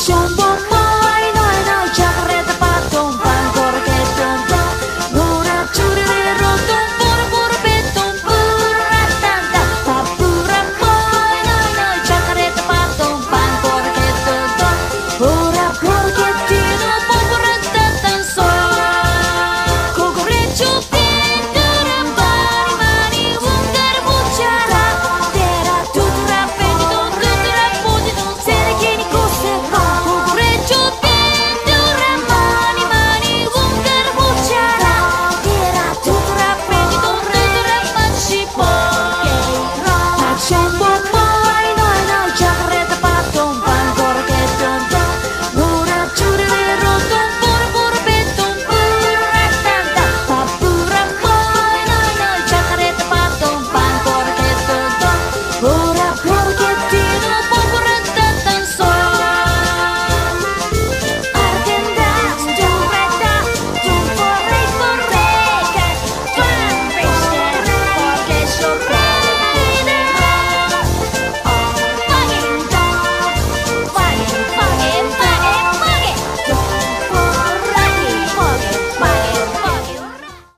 想吧。Oh.